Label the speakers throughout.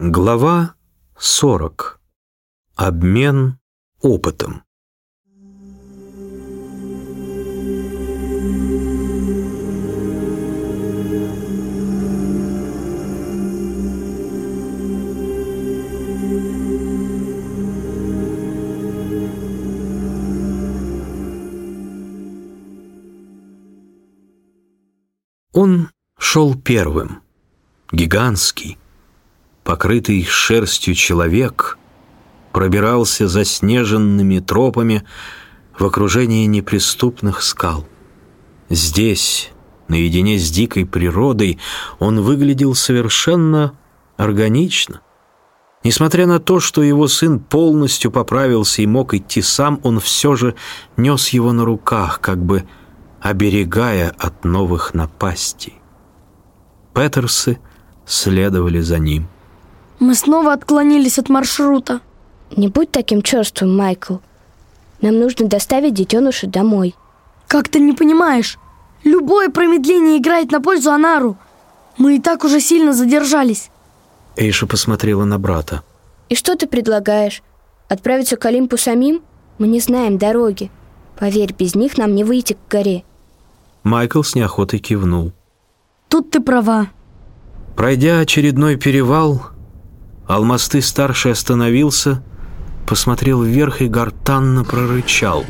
Speaker 1: Глава 40. Обмен опытом. Он шел первым, гигантский, покрытый шерстью человек пробирался заснеженными тропами в окружении неприступных скал. Здесь, наедине с дикой природой, он выглядел совершенно органично. Несмотря на то, что его сын полностью поправился и мог идти сам, он все же нес его на руках, как бы оберегая от новых напастей. Петерсы следовали за ним.
Speaker 2: Мы снова отклонились от маршрута.
Speaker 3: Не будь таким черствым, Майкл. Нам нужно доставить детеныша домой.
Speaker 2: Как ты не понимаешь? Любое промедление играет на пользу Анару. Мы и так уже сильно задержались.
Speaker 1: Эйша посмотрела на брата.
Speaker 3: И что ты предлагаешь? Отправиться к Олимпу самим? Мы не знаем дороги. Поверь, без них нам не выйти к горе.
Speaker 1: Майкл с неохотой кивнул.
Speaker 2: Тут ты права.
Speaker 1: Пройдя очередной перевал, Алмасты-старший остановился, посмотрел вверх и гортанно прорычал.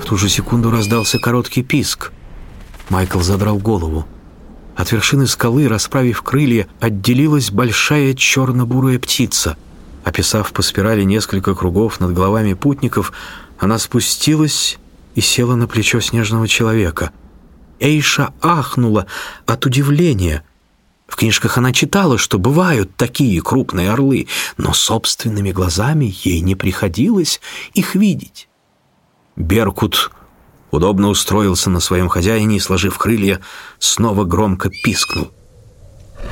Speaker 1: В ту же секунду раздался короткий писк. Майкл задрал голову. От вершины скалы, расправив крылья, отделилась большая черно-бурая птица. Описав по спирали несколько кругов над головами путников, она спустилась и села на плечо снежного человека. Эйша ахнула от удивления — в книжках она читала, что бывают такие крупные орлы, но собственными глазами ей не приходилось их видеть. Беркут удобно устроился на своем хозяине и, сложив крылья, снова громко пискнул.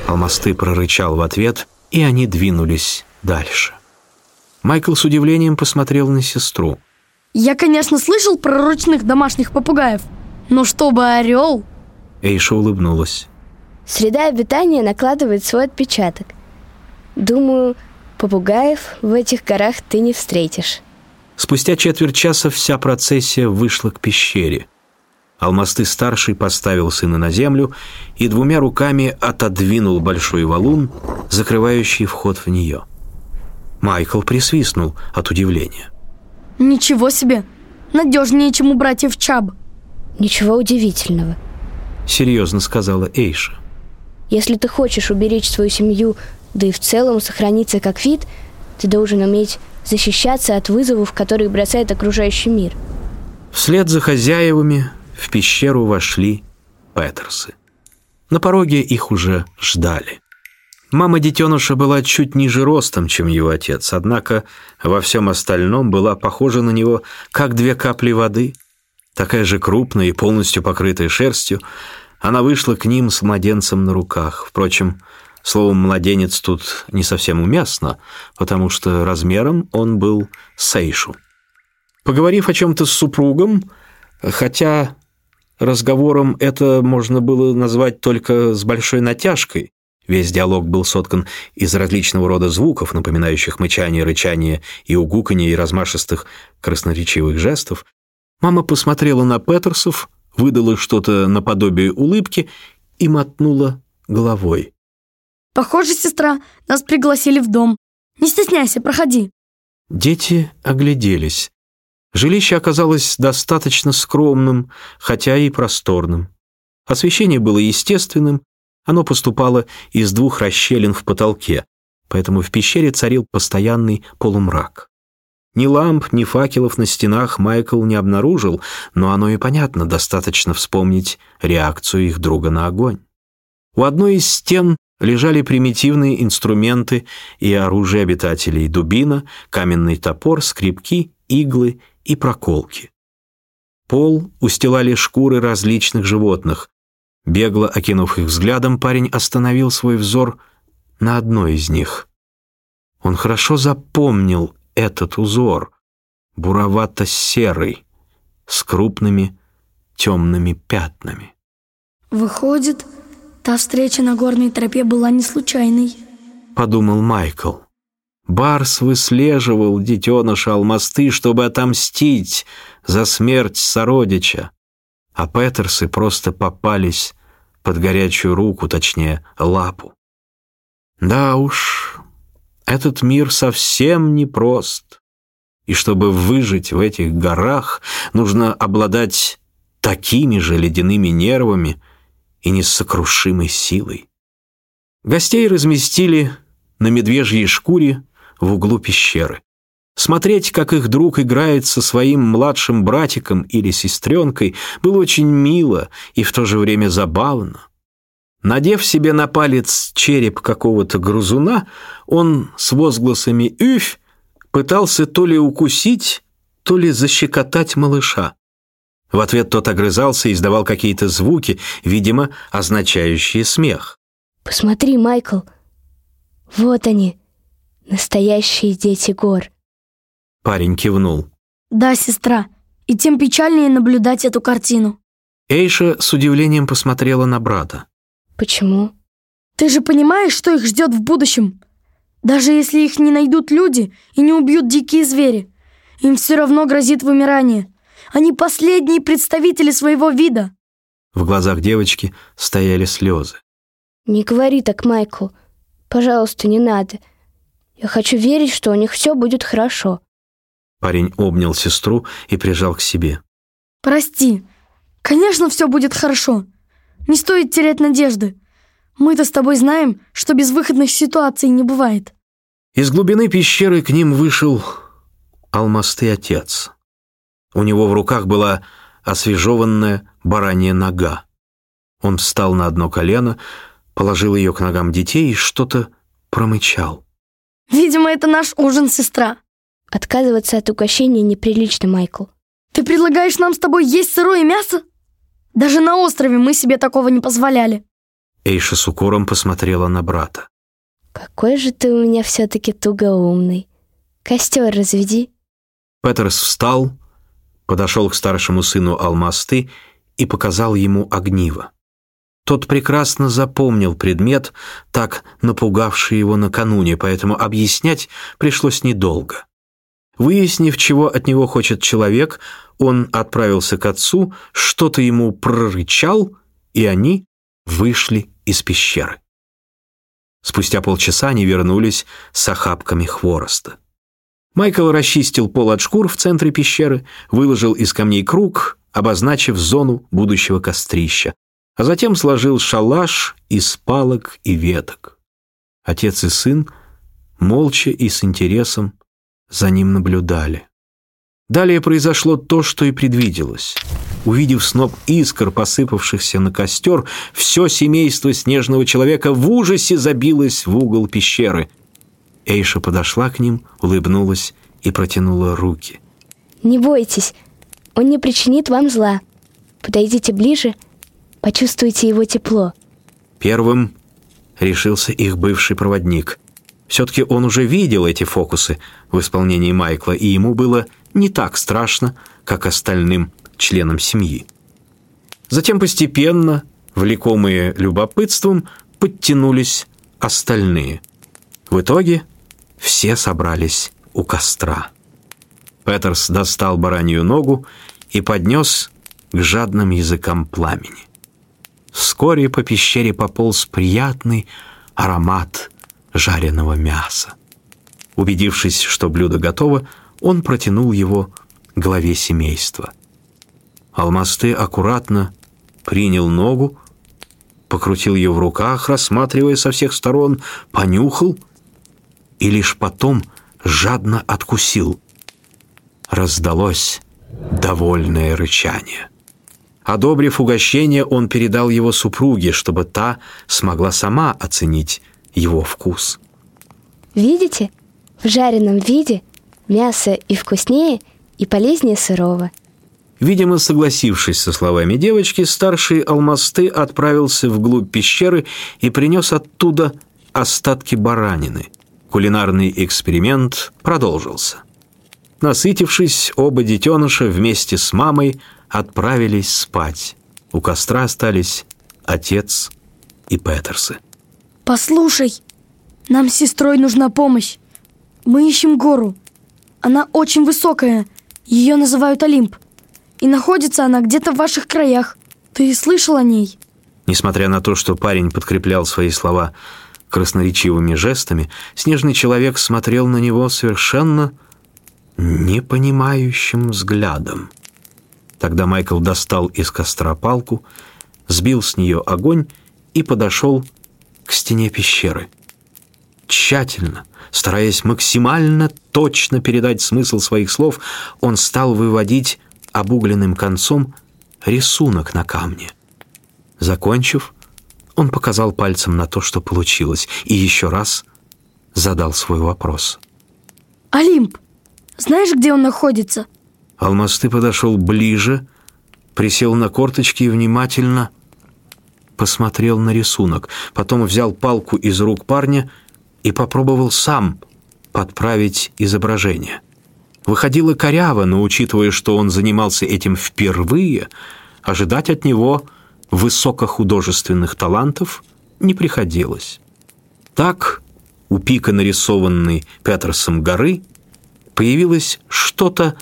Speaker 1: Алмасты прорычал в ответ, и они двинулись дальше. Майкл с удивлением посмотрел на сестру.
Speaker 2: Я, конечно, слышал про ручных домашних попугаев, но чтобы орел...
Speaker 1: Эйша улыбнулась.
Speaker 3: Среда обитания накладывает свой отпечаток. Думаю, попугаев в этих горах ты не встретишь.
Speaker 1: Спустя четверть часа вся процессия вышла к пещере. Алмасты-старший поставил сына на землю и двумя руками отодвинул большой валун, закрывающий вход в нее. Майкл присвистнул от удивления.
Speaker 2: Ничего себе! Надежнее, чем у братьев Чаб.
Speaker 3: Ничего удивительного.
Speaker 1: Серьезно сказала Эйша.
Speaker 3: Если ты хочешь уберечь свою семью, да и в целом сохраниться как вид, ты должен уметь защищаться от вызовов, которые бросает окружающий мир.
Speaker 1: Вслед за хозяевами в пещеру вошли Петерсы. На пороге их уже ждали. Мама детеныша была чуть ниже ростом, чем его отец, однако во всем остальном была похожа на него, как две капли воды, такая же крупная и полностью покрытая шерстью, она вышла к ним с младенцем на руках. Впрочем, словом «младенец» тут не совсем уместно, потому что размером он был сейшу. Поговорив о чем-то с супругом, хотя разговором это можно было назвать только с большой натяжкой, Весь диалог был соткан из различного рода звуков, напоминающих мычание, рычание и угуканье и размашистых красноречивых жестов. Мама посмотрела на Петерсов, выдала что-то наподобие улыбки и мотнула головой.
Speaker 2: «Похоже, сестра, нас пригласили в дом. Не стесняйся, проходи».
Speaker 1: Дети огляделись. Жилище оказалось достаточно скромным, хотя и просторным. Освещение было естественным, оно поступало из двух расщелин в потолке, поэтому в пещере царил постоянный полумрак. Ни ламп, ни факелов на стенах Майкл не обнаружил, но оно и понятно, достаточно вспомнить реакцию их друга на огонь. У одной из стен лежали примитивные инструменты и оружие обитателей – дубина, каменный топор, скребки, иглы и проколки. Пол устилали шкуры различных животных. Бегло окинув их взглядом, парень остановил свой взор на одной из них. Он хорошо запомнил этот узор, буровато-серый, с крупными темными пятнами.
Speaker 2: Выходит, та встреча на горной тропе была не случайной.
Speaker 1: подумал Майкл. Барс выслеживал детеныша Алмасты, чтобы отомстить за смерть сородича, а Петерсы просто попались под горячую руку, точнее, лапу. Да уж, этот мир совсем непрост, и чтобы выжить в этих горах, нужно обладать такими же ледяными нервами и несокрушимой силой. Гостей разместили на медвежьей шкуре в углу пещеры. Смотреть, как их друг играет со своим младшим братиком или сестренкой, было очень мило и в то же время забавно. Надев себе на палец череп какого-то грузуна, он с возгласами «Üф!» пытался то ли укусить, то ли защекотать малыша. В ответ тот огрызался и издавал какие-то звуки, видимо, означающие смех.
Speaker 3: «Посмотри, Майкл, вот они, настоящие дети гор».
Speaker 1: Парень кивнул.
Speaker 2: Да, сестра, и тем печальнее наблюдать эту картину.
Speaker 1: Эйша с удивлением посмотрела на брата.
Speaker 3: Почему?
Speaker 2: Ты же понимаешь, что их ждет в будущем? Даже если их не найдут люди и не убьют дикие звери, им все равно грозит вымирание. Они последние представители своего вида.
Speaker 1: В глазах девочки стояли слезы.
Speaker 3: Не говори так, Майкл. Пожалуйста, не надо. Я хочу верить, что у них все будет хорошо.
Speaker 1: Парень обнял сестру и прижал к себе.
Speaker 2: Прости. Конечно, все будет хорошо. Не стоит терять надежды. Мы-то с тобой знаем, что безвыходных ситуаций не бывает.
Speaker 1: Из глубины пещеры к ним вышел алмастый отец. У него в руках была освежеванная баранья нога. Он встал на одно колено, положил ее к ногам детей и что-то промычал.
Speaker 2: Видимо, это наш ужин, сестра.
Speaker 3: Отказываться от угощения неприлично, Майкл.
Speaker 2: Ты предлагаешь нам с тобой есть сырое мясо? Даже на острове мы себе такого не позволяли.
Speaker 1: Эйша с укором посмотрела на брата.
Speaker 3: Какой же ты у меня все-таки тугоумный. Костер разведи.
Speaker 1: Петерс встал, подошел к старшему сыну Алмасты и показал ему огниво. Тот прекрасно запомнил предмет, так напугавший его накануне, поэтому объяснять пришлось недолго. Выяснив, чего от него хочет человек, он отправился к отцу, что-то ему прорычал, и они вышли из пещеры. Спустя полчаса они вернулись с охапками хвороста. Майкл расчистил пол от шкур в центре пещеры, выложил из камней круг, обозначив зону будущего кострища, а затем сложил шалаш из палок и веток. Отец и сын молча и с интересом за ним наблюдали. Далее произошло то, что и предвиделось. Увидев сноп искр, посыпавшихся на костер, все семейство снежного человека в ужасе забилось в угол пещеры. Эйша подошла к ним, улыбнулась и протянула руки.
Speaker 3: «Не бойтесь, он не причинит вам зла. Подойдите ближе, почувствуйте его тепло».
Speaker 1: Первым решился их бывший проводник. Все-таки он уже видел эти фокусы в исполнении Майкла, и ему было не так страшно, как остальным членам семьи. Затем постепенно, влекомые любопытством, подтянулись остальные. В итоге все собрались у костра. Петерс достал баранью ногу и поднес к жадным языкам пламени. Вскоре по пещере пополз приятный аромат жареного мяса. Убедившись, что блюдо готово, он протянул его главе семейства. Алмасты аккуратно принял ногу, покрутил ее в руках, рассматривая со всех сторон, понюхал и лишь потом жадно откусил. Раздалось довольное рычание. Одобрив угощение, он передал его супруге, чтобы та смогла сама оценить его вкус.
Speaker 3: Видите? В жареном виде мясо и вкуснее, и полезнее сырого.
Speaker 1: Видимо, согласившись со словами девочки, старший Алмасты отправился вглубь пещеры и принес оттуда остатки баранины. Кулинарный эксперимент продолжился. Насытившись, оба детеныша вместе с мамой отправились спать. У костра остались отец и Петерсы.
Speaker 2: Послушай, Нам с сестрой нужна помощь. Мы ищем гору. Она очень высокая. Ее называют Олимп. И находится она где-то в ваших краях. Ты слышал о ней?
Speaker 1: Несмотря на то, что парень подкреплял свои слова красноречивыми жестами, снежный человек смотрел на него совершенно непонимающим взглядом. Тогда Майкл достал из костра палку, сбил с нее огонь и подошел к стене пещеры. Тщательно, стараясь максимально точно передать смысл своих слов, он стал выводить обугленным концом рисунок на камне. Закончив, он показал пальцем на то, что получилось, и еще раз задал свой вопрос.
Speaker 2: Олимп, знаешь, где он находится?
Speaker 1: Алмасты подошел ближе, присел на корточки и внимательно посмотрел на рисунок. Потом взял палку из рук парня и попробовал сам подправить изображение. Выходило коряво, но учитывая, что он занимался этим впервые, ожидать от него высокохудожественных талантов не приходилось. Так, у пика нарисованной Петерсом горы появилось что-то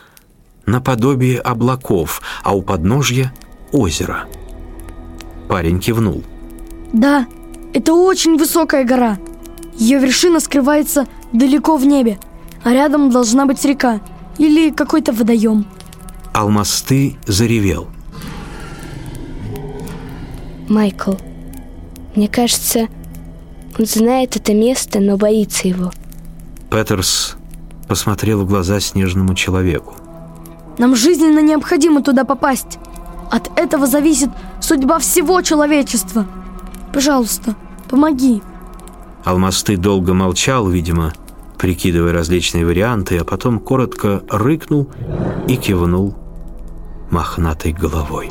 Speaker 1: наподобие облаков, а у подножья — озеро. Парень кивнул.
Speaker 2: Да, это очень высокая гора. Ее вершина скрывается далеко в небе, а рядом должна быть река или какой-то водоем.
Speaker 1: Алмасты заревел.
Speaker 3: Майкл, мне кажется, он знает это место, но боится его.
Speaker 1: Петерс посмотрел в глаза снежному человеку.
Speaker 2: Нам жизненно необходимо туда попасть. От этого зависит судьба всего человечества. Пожалуйста, помоги.
Speaker 1: Алмасты долго молчал, видимо, прикидывая различные варианты, а потом коротко рыкнул и кивнул мохнатой головой.